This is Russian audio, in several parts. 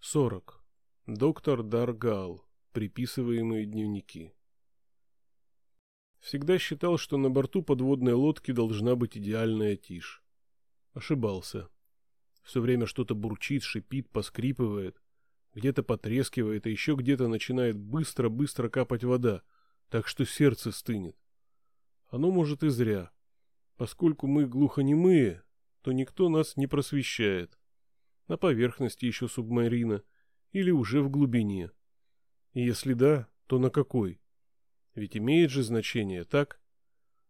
40. Доктор Даргал. Приписываемые дневники. Всегда считал, что на борту подводной лодки должна быть идеальная тишь. Ошибался. Все время что-то бурчит, шипит, поскрипывает, где-то потрескивает, а еще где-то начинает быстро-быстро капать вода, так что сердце стынет. Оно может и зря. Поскольку мы глухонемые, то никто нас не просвещает. На поверхности еще субмарина или уже в глубине. И если да, то на какой? Ведь имеет же значение, так?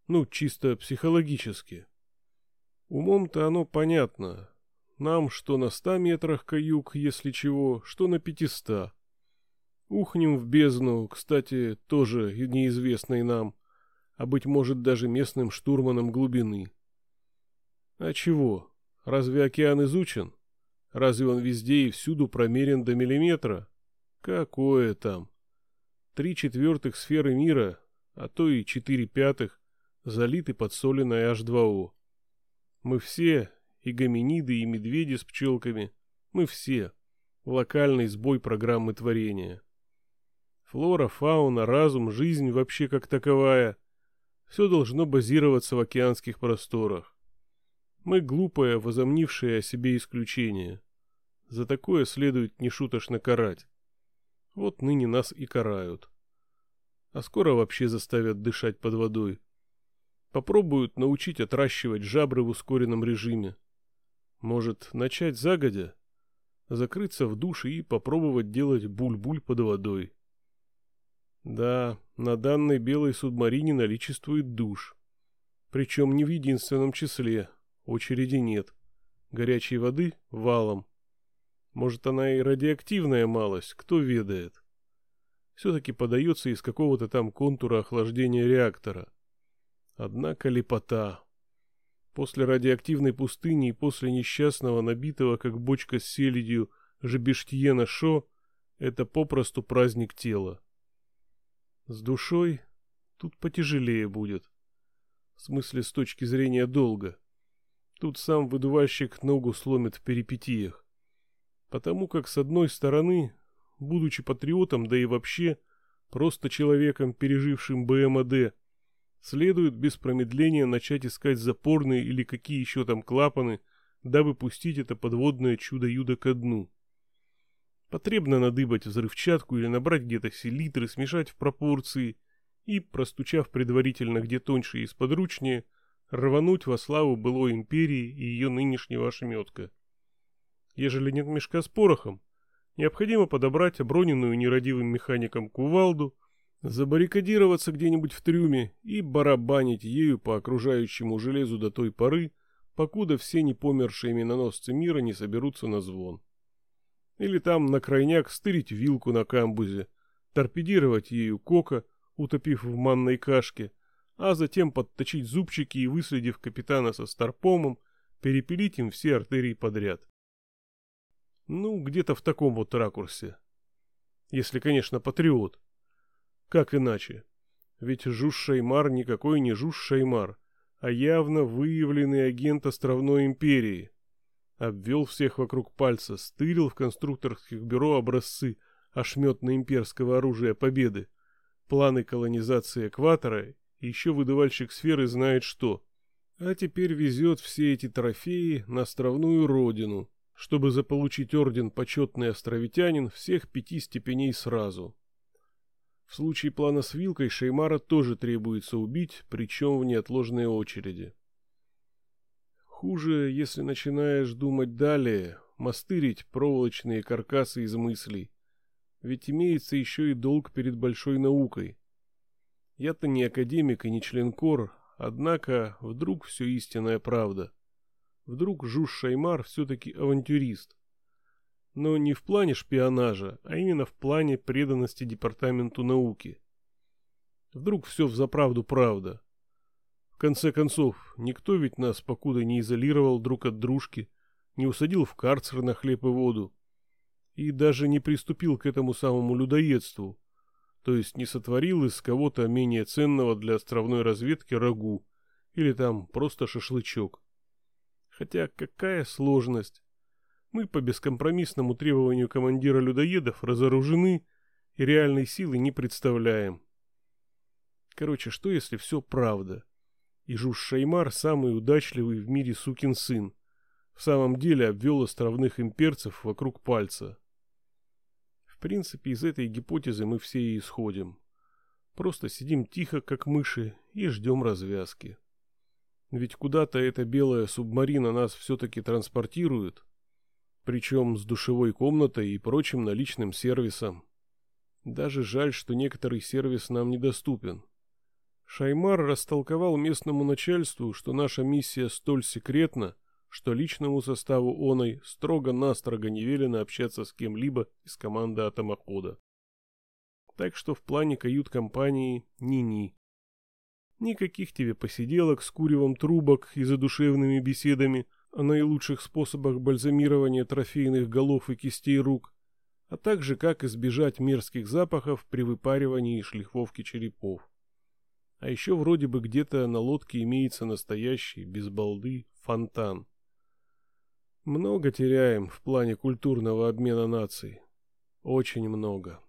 Ну, чисто психологически. Умом-то оно понятно. Нам что на ста метрах каюк, если чего, что на пятиста. Ухнем в бездну, кстати, тоже неизвестной нам, а быть может даже местным штурманом глубины. А чего? Разве океан изучен? Разве он везде и всюду промерен до миллиметра? Какое там? Три четвертых сферы мира, а то и четыре пятых, залиты подсоленной H2O. Мы все, и гоминиды, и медведи с пчелками, мы все, локальный сбой программы творения. Флора, фауна, разум, жизнь вообще как таковая – все должно базироваться в океанских просторах. Мы глупое, возомнившее о себе исключение. За такое следует нешуточно карать. Вот ныне нас и карают. А скоро вообще заставят дышать под водой. Попробуют научить отращивать жабры в ускоренном режиме. Может, начать загодя? Закрыться в душе и попробовать делать буль-буль под водой. Да, на данной белой субмарине наличествует душ. Причем не в единственном числе, очереди нет. Горячей воды валом. Может, она и радиоактивная малость, кто ведает. Все-таки подается из какого-то там контура охлаждения реактора. Однако лепота. После радиоактивной пустыни и после несчастного, набитого, как бочка с селедью, Жебештьена Шо, это попросту праздник тела. С душой тут потяжелее будет. В смысле, с точки зрения долга. Тут сам выдувальщик ногу сломит в перипетиях. Потому как, с одной стороны, будучи патриотом, да и вообще, просто человеком, пережившим БМАД, следует без промедления начать искать запорные или какие еще там клапаны, дабы пустить это подводное чудо-юдо ко дну. Потребно надыбать взрывчатку или набрать где-то селитры, смешать в пропорции и, простучав предварительно где тоньше и сподручнее, рвануть во славу былой империи и ее нынешнего ошметка. Ежели нет мешка с порохом, необходимо подобрать оброненную нерадивым механиком кувалду, забаррикадироваться где-нибудь в трюме и барабанить ею по окружающему железу до той поры, покуда все непомершие миноносцы мира не соберутся на звон. Или там на крайняк стырить вилку на камбузе, торпедировать ею кока, утопив в манной кашке, а затем подточить зубчики и, выследив капитана со старпомом, перепилить им все артерии подряд. Ну, где-то в таком вот ракурсе. Если, конечно, патриот. Как иначе? Ведь Жуж-Шаймар никакой не Жуж-Шаймар, а явно выявленный агент островной империи обвел всех вокруг пальца, стырил в конструкторских бюро образцы ошметно-имперского оружия победы, планы колонизации экватора еще выдавальщик сферы знает что. А теперь везет все эти трофеи на островную родину, чтобы заполучить орден почетный островитянин всех пяти степеней сразу. В случае плана с вилкой Шеймара тоже требуется убить, причем в неотложной очереди. Хуже, если начинаешь думать далее, мастырить проволочные каркасы из мыслей. Ведь имеется еще и долг перед большой наукой. Я-то не академик и не членкор, однако вдруг все истинная правда. Вдруг Жуж Шаймар все-таки авантюрист. Но не в плане шпионажа, а именно в плане преданности департаменту науки. Вдруг все взаправду правда. В конце концов, никто ведь нас покуда не изолировал друг от дружки, не усадил в карцер на хлеб и воду, и даже не приступил к этому самому людоедству, то есть не сотворил из кого-то менее ценного для островной разведки рагу или там просто шашлычок. Хотя какая сложность. Мы по бескомпромиссному требованию командира людоедов разоружены и реальной силы не представляем. Короче, что если все правда? И Жуж Шаймар самый удачливый в мире сукин сын. В самом деле обвел островных имперцев вокруг пальца. В принципе, из этой гипотезы мы все и исходим. Просто сидим тихо, как мыши, и ждем развязки. Ведь куда-то эта белая субмарина нас все-таки транспортирует, причем с душевой комнатой и прочим наличным сервисом. Даже жаль, что некоторый сервис нам недоступен. Шаймар растолковал местному начальству, что наша миссия столь секретна, что личному составу оной строго-настрого не велено общаться с кем-либо из команды атомохода. Так что в плане кают-компании ни-ни. Никаких тебе посиделок с куревом трубок и задушевными беседами о наилучших способах бальзамирования трофейных голов и кистей рук, а также как избежать мерзких запахов при выпаривании и шлифовке черепов. А еще вроде бы где-то на лодке имеется настоящий, без балды, фонтан. Много теряем в плане культурного обмена наций. Очень много.